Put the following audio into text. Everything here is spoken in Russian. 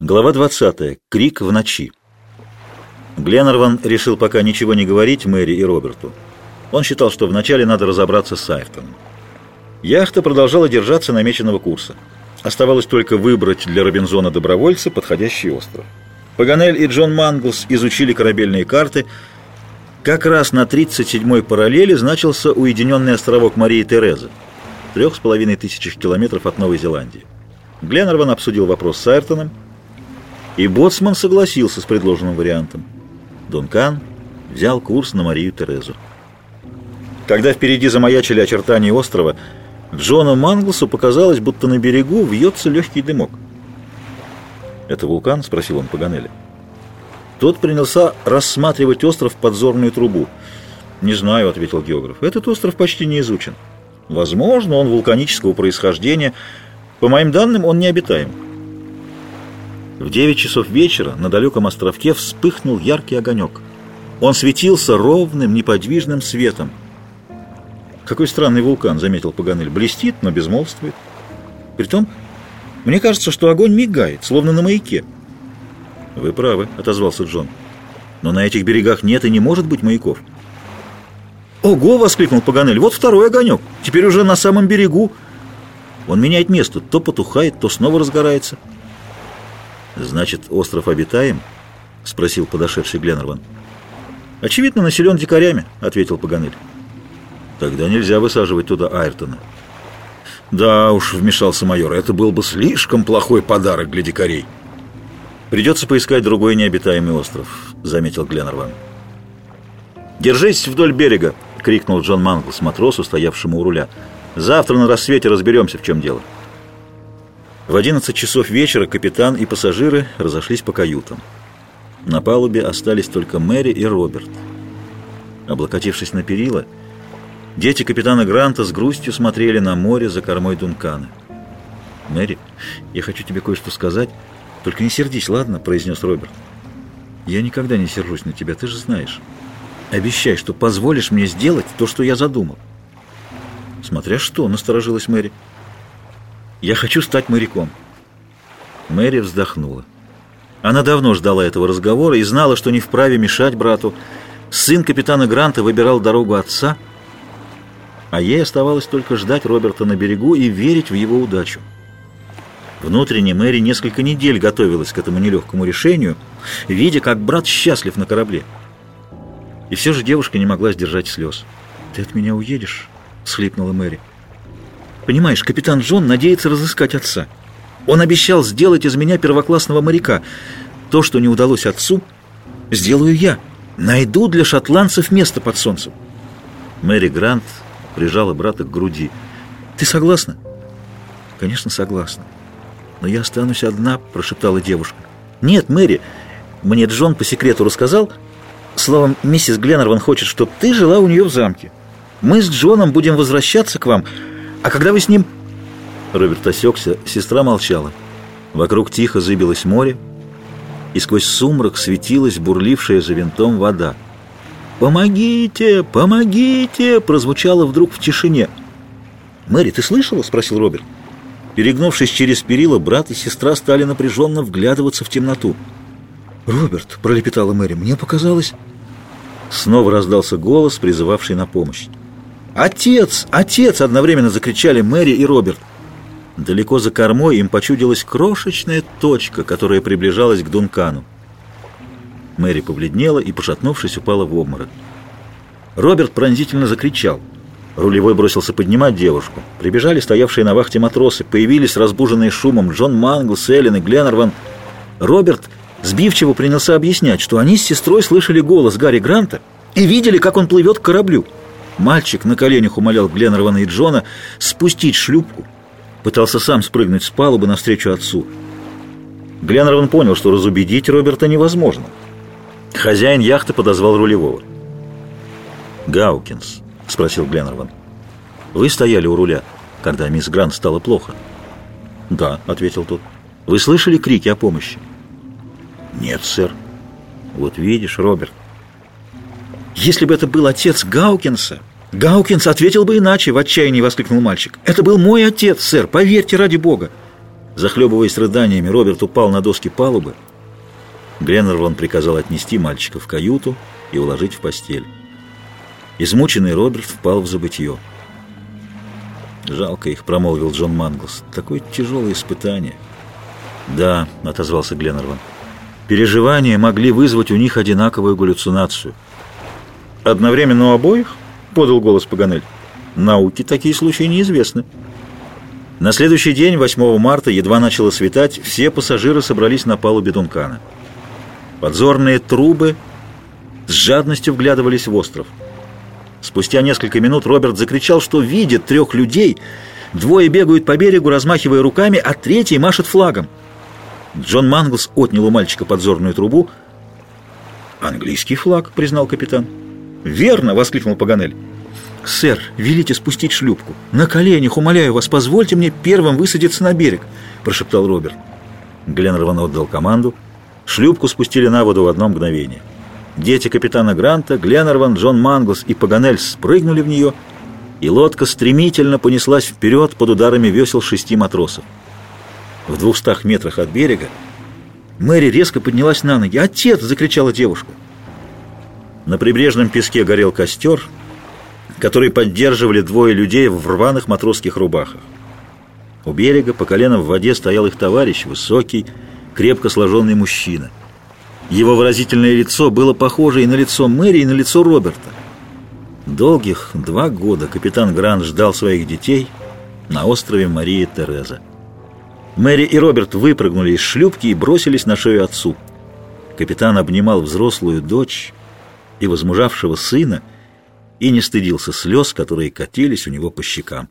Глава 20. Крик в ночи. Гленнерван решил пока ничего не говорить Мэри и Роберту. Он считал, что вначале надо разобраться с Айртоном. Яхта продолжала держаться намеченного курса. Оставалось только выбрать для Робинзона добровольца подходящий остров. Паганель и Джон Манглс изучили корабельные карты. Как раз на 37-й параллели значился уединенный островок Марии Терезы, трех с половиной тысячах километров от Новой Зеландии. Гленнерван обсудил вопрос с Айртоном, и Боцман согласился с предложенным вариантом. Дункан взял курс на Марию Терезу. Когда впереди замаячили очертания острова, Джону Манглсу показалось, будто на берегу вьется легкий дымок. «Это вулкан?» — спросил он Паганелли. Тот принялся рассматривать остров в подзорную трубу. «Не знаю», — ответил географ. «Этот остров почти не изучен. Возможно, он вулканического происхождения. По моим данным, он необитаем». В 9 часов вечера на далеком островке вспыхнул яркий огонек. Он светился ровным, неподвижным светом. «Какой странный вулкан», — заметил Паганель. «Блестит, но безмолвствует. Притом, мне кажется, что огонь мигает, словно на маяке». «Вы правы», — отозвался Джон. «Но на этих берегах нет и не может быть маяков». «Ого!» — воскликнул Паганель. «Вот второй огонек. Теперь уже на самом берегу. Он меняет место. То потухает, то снова разгорается». «Значит, остров обитаем?» — спросил подошедший Гленнерван. «Очевидно, населен дикарями», — ответил Паганель. «Тогда нельзя высаживать туда Айртона». «Да уж», — вмешался майор, — «это был бы слишком плохой подарок для дикарей». «Придется поискать другой необитаемый остров», — заметил Гленнерван. «Держись вдоль берега!» — крикнул Джон Манглс матросу, стоявшему у руля. «Завтра на рассвете разберемся, в чем дело». В 11 часов вечера капитан и пассажиры разошлись по каютам. На палубе остались только Мэри и Роберт. Облокотившись на перила, дети капитана Гранта с грустью смотрели на море за кормой Дункана. «Мэри, я хочу тебе кое-что сказать. Только не сердись, ладно?» — произнес Роберт. «Я никогда не сержусь на тебя, ты же знаешь. Обещай, что позволишь мне сделать то, что я задумал». «Смотря что», — насторожилась Мэри. Я хочу стать моряком». Мэри вздохнула. Она давно ждала этого разговора и знала, что не вправе мешать брату. Сын капитана Гранта выбирал дорогу отца, а ей оставалось только ждать Роберта на берегу и верить в его удачу. Внутренне Мэри несколько недель готовилась к этому нелегкому решению, видя, как брат счастлив на корабле. И все же девушка не могла сдержать слез. «Ты от меня уедешь?» — схлипнула Мэри. Понимаешь, капитан Джон надеется разыскать отца. Он обещал сделать из меня первоклассного моряка. То, что не удалось отцу, сделаю я. Найду для шотландцев место под солнцем. Мэри Грант прижала брата к груди. «Ты согласна?» «Конечно, согласна. Но я останусь одна», — прошептала девушка. «Нет, Мэри, мне Джон по секрету рассказал. Словом, миссис Гленнерван хочет, чтобы ты жила у нее в замке. Мы с Джоном будем возвращаться к вам, а когда вы с ним...» Роберт осекся, сестра молчала. Вокруг тихо зыбилось море, и сквозь сумрак светилась бурлившая за винтом вода. «Помогите! Помогите!» прозвучало вдруг в тишине. «Мэри, ты слышала?» — спросил Роберт. Перегнувшись через перила, брат и сестра стали напряженно вглядываться в темноту. «Роберт!» — пролепетала Мэри. «Мне показалось...» Снова раздался голос, призывавший на помощь. «Отец! Отец!» — одновременно закричали Мэри и Роберт. Далеко за кормой им почудилась крошечная точка, которая приближалась к Дункану. Мэри побледнела и, пошатнувшись, упала в обморок. Роберт пронзительно закричал. Рулевой бросился поднимать девушку. Прибежали стоявшие на вахте матросы. Появились разбуженные шумом Джон Мангл, Селлен и Гленнерван. Роберт сбивчиво принялся объяснять, что они с сестрой слышали голос Гарри Гранта и видели, как он плывет к кораблю. Мальчик на коленях умолял Гленнервана и Джона спустить шлюпку. Пытался сам спрыгнуть с палубы навстречу отцу. Гленнерван понял, что разубедить Роберта невозможно. Хозяин яхты подозвал рулевого. «Гаукинс», — спросил Гленнерван, — «вы стояли у руля, когда мисс Грант стало плохо?» «Да», — ответил тот. «Вы слышали крики о помощи?» «Нет, сэр». «Вот видишь, Роберт, если бы это был отец Гаукинса, Гаукинс ответил бы иначе, в отчаянии воскликнул мальчик. Это был мой отец, сэр, поверьте ради бога. Захлебываясь рыданиями, Роберт упал на доски палубы. Гленнерван приказал отнести мальчика в каюту и уложить в постель. Измученный Роберт впал в забытье. «Жалко их», — промолвил Джон Манглс. «Такое тяжелое испытание». «Да», — отозвался Гленнерван. «Переживания могли вызвать у них одинаковую галлюцинацию». «Одновременно у обоих?» — подал голос Паганель. «Науке такие случаи неизвестны». На следующий день, 8 марта, едва начало светать, все пассажиры собрались на палубе Дункана. Подзорные трубы с жадностью вглядывались в остров. Спустя несколько минут Роберт закричал, что видит трех людей. Двое бегают по берегу, размахивая руками, а третий машет флагом. Джон Манглс отнял у мальчика подзорную трубу. «Английский флаг», — признал капитан. «Верно!» — воскликнул Паганель. «Сэр, велите спустить шлюпку. На коленях, умоляю вас, позвольте мне первым высадиться на берег», — прошептал Роберт. Гленнерван отдал команду. Шлюпку спустили на воду в одно мгновение. Дети капитана Гранта, Гленнерван, Джон Манглс и Паганель спрыгнули в нее, и лодка стремительно понеслась вперед под ударами весел шести матросов. В двухстах метрах от берега Мэри резко поднялась на ноги. «Отец!» — закричала девушка. На прибрежном песке горел костер — который поддерживали двое людей в рваных матросских рубахах. У берега по колено в воде стоял их товарищ, высокий, крепко сложенный мужчина. Его выразительное лицо было похоже и на лицо Мэри, и на лицо Роберта. Долгих два года капитан Грант ждал своих детей на острове Марии Тереза. Мэри и Роберт выпрыгнули из шлюпки и бросились на шею отцу. Капитан обнимал взрослую дочь и возмужавшего сына, и не стыдился слез, которые катились у него по щекам.